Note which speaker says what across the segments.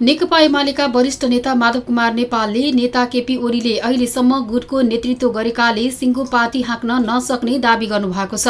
Speaker 1: नेकपा एमालेका वरिष्ठ नेता माधव कुमार नेपालले नेता केपी ओलीले अहिलेसम्म गुटको नेतृत्व गरेकाले सिङ्गो पार्टी हाँक्न नसक्ने दावी गर्नुभएको छ।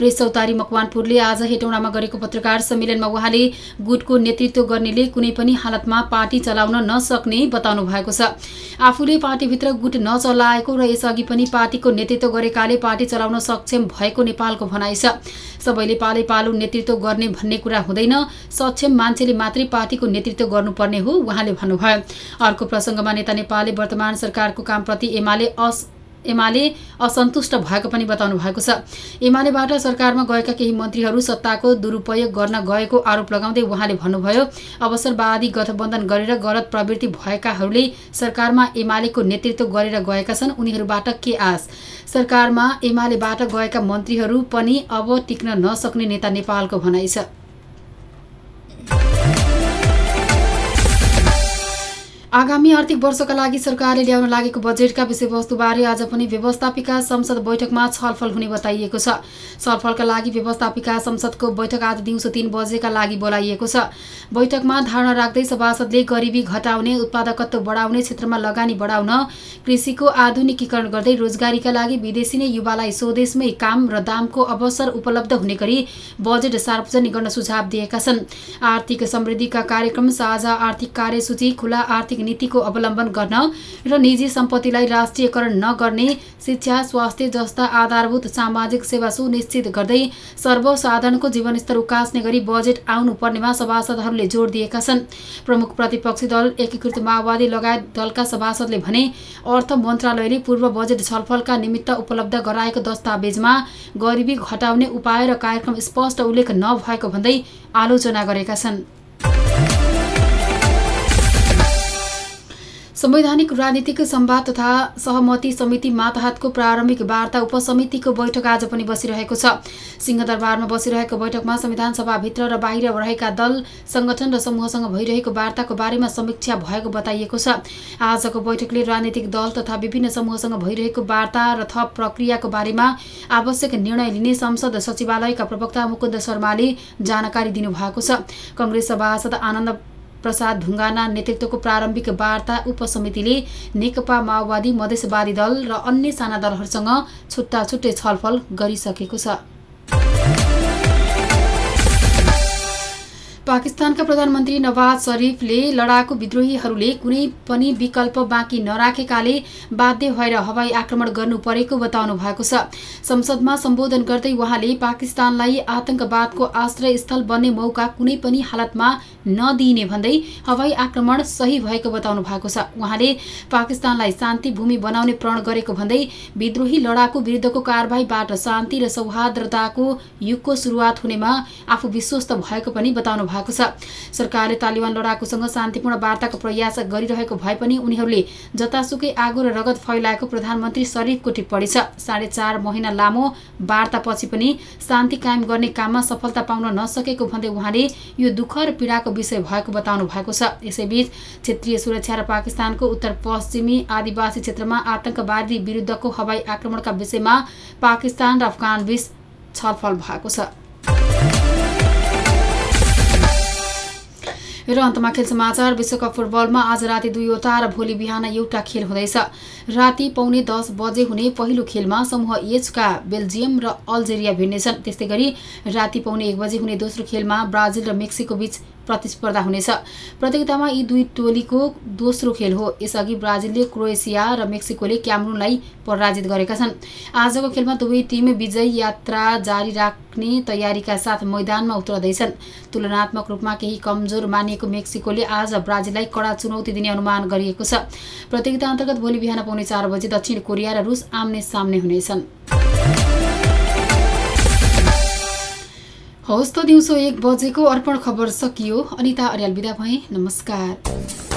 Speaker 1: प्रेस चौतारी मकवानपुरले आज हेटौँडामा गरेको पत्रकार सम्मेलनमा उहाँले गुटको नेतृत्व गर्नेले कुनै पनि हालतमा पार्टी चलाउन नसक्ने बताउनु भएको छ। आफूले पार्टीभित्र गुट नचलाएको र यसअघि पनि पार्टीको नेतृत्व गरेकाले पार्टी चलाउन सक्षम भएको नेपालको भनाइ छ। सबैले पालै पालो नेतृत्व गर्ने भन्ने कुरा हुँदैन। सक्षम मान्छेले मात्रै पार्टीको नेतृत्व गर्नुपर्ने हो उहाँले भन्नुभयो। अर्को प्रसङ्गमा नेता नेपालले वर्तमान सरकारको कामप्रति एमाले अस एमाले असन्तुष्ट भएको पनि बताउनु भएको छ। एमालेबाट सरकारमा गएका केही मन्त्रीहरू सत्ताको दुरुपयोग गर्न गएको आरोप लगाउँदै उहाँले भन्नुभयो अवसरवादी गठबन्धन गरेर गलत प्रवृत्ति भएकाहरूले सरकारमा एमालेको नेतृत्व गरेर गएका छन् उनीहरूबाट के आश? सरकारमा एमालेबाट गएका मन्त्रीहरू पनि अब टिक्न नसक्ने नेता नेपालको भनाइ छ। आगामी आर्थिक वर्षका लागि सरकारले ल्याउन लागेको बजेटका विषयवस्तुबारे आज पनि व्यवस्थापिका संसद बैठकमा छलफल हुने बताइएको छ। छलफलका लागि व्यवस्थापिका संसदको बैठक आज दिउँसो तीन बजेका लागि बोलाइएको छ। बैठकमा धारणा राख्दै सभासदले गरिबी घटाउने उत्पादकत्व बढाउने क्षेत्रमा लगानी बढाउन कृषिको आधुनिकीकरण गर्दै रोजगारीका लागि विदेशी नै युवालाई स्वदेशमै काम र दामको अवसर उपलब्ध हुने गरी बजेट सार्वजनिक गर्न सुझाव दिएका छन्। आर्थिक समृद्धिका कार्यक्रम साझा आर्थिक कार्यसूची खुला आर्थिक नीतिको अवलम्बन गर्न र निजी सम्पत्तिलाई राष्ट्रियकरण नगर्ने शिक्षा स्वास्थ्य जस्ता आधारभूत सामाजिक सेवा सुनिश्चित गर्दै सर्वसाधारणको जीवनस्तर उकास्ने गरी बजेट आउनुपर्नेमा सभासदहरूले जोड दिएका छन्। प्रमुख प्रतिपक्षी दल एकीकृत माओवादी लगायत दलका सभासदले भने अर्थ मन्त्रालयले पूर्व बजेट छलफलका निमित्त उपलब्ध गराएको दस्तावेजमा गरिबी घटाउने उपाय र कार्यक्रम स्पष्ट उल्लेख नभएको भन्दै आलोचना गरेका छन्। संवैधानिक राजनीतिक सम्वाद तथा सहमति समिति मातहतको प्रारम्भिक वार्ता उपसमितिको बैठक आज पनि बसिरहेको छ। सिंहदरबारमा बसिरहेको बैठकमा संविधान सभाभित्र र बाहिर रहेका दल संगठन र समूहसँग भइरहेको वार्ताको बारेमा समीक्षा भएको बताइएको छ। आजको बैठकले राजनीतिक दल तथा विभिन्न समूहसँग भइरहेको वार्ता र थप प्रक्रियाको बारेमा आवश्यक निर्णय लिने संसद सचिवालयका प्रवक्ता मुकुन्द शर्माले जानकारी दिनुभएको छ। कङ्ग्रेस सभासद आनन्द प्रसाद ढुङ्गाना नेतृत्वको प्रारम्भिक वार्ता उपसमितिले नेकपा माओवादी मधेसवादी दल र अन्य साना दलहरूसँग छुट्टा छुट्टै छलफल गरिसकेको छ। पाकिस्तानका प्रधानमन्त्री नवाज शरीफले लडाकु विद्रोहीहरूले कुनै पनि विकल्प बाँकी नराखेकाले बाध्य भएर हवाई आक्रमण गर्नु परेको बताउनु भएको छ। संसदमा सम्बोधन गर्दै उहाँले पाकिस्तानलाई आतंकवादको आश्रय स्थल बन्ने मौका कुनै पनि हालतमा नदिइने भन्दै हवाई आक्रमण सही भएको बताउनु भएको छ। उहाँले पाकिस्तानलाई शान्ति भूमि बनाउने प्रण गरेको भन्दै विद्रोही लडाकु विरुद्धको कारवाहीबाट शान्ति र सौहार्दताको युगको सुरुवात हुनेमा आफू विश्वस्त भएको पनि बताउनु भएको छ। सरकारले तालिबान लडाकुसँग शान्तिपूर्ण वार्ताको प्रयास गरिरहेको भए पनि उनीहरूले जतासुकै आगो र रगत फैलाएको प्रधानमन्त्री शरीफको टिप्पणी छ। साढे चार महिना लामो वार्तापछि पनि शान्ति कायम गर्ने काममा सफलता पाउन नसकेको भन्दै उहाँले यो दुःख र पीडाको विषय भएको बताउनु भएको छ। यसैबीच क्षेत्रीय सुरक्षा र पाकिस्तानको उत्तर पश्चिमी आदिवासी क्षेत्रमा आतंकवादी विरुद्धको हवाई आक्रमणका विषयमा पाकिस्तान र अफगान बीच छलफल भएको छ। र अन्तमा खेल समाचार विश्वकप फुटबलमा आज राति दुईवटा र भोलि बिहान एउटा खेल हुँदैछ। राति पाउने दस बजे हुने पहिलो खेलमा समूह एचका बेल्जियम र अल्जेरिया भिड्नेछन्। त्यस्तै गरी राति पाउने एक बजे हुने दोस्रो खेलमा ब्राजिल र मेक्सिको बीच प्रतिस्पर्धा हुनेछ। प्रतियोगितामा यी दुई टोलीको दोस्रो खेल हो। यसअघि ब्राजिलले क्रोएसिया र मेक्सिकोले क्यामरुनलाई पराजित गरेका छन्। आजको खेलमा दुवै टिम विजय यात्रा जारी राख्ने तयारीका साथ मैदानमा उत्रदैछन् तुलनात्मक रूपमा केही कमजोर मानिएको मेक्सिकोले आज ब्राजिललाई कडा चुनौती दिने अनुमान गरिएको छ। प्रतियोगिता अन्तर्गत भोलि बिहान पाउने चार बजे दक्षिण कोरिया र रुस आम्ने सामने हुनेछन्। हवस् त दिउँसो एक बजेको अर्पण खबर सकियो। अनिता अर्याल बिदा भएँ। नमस्कार।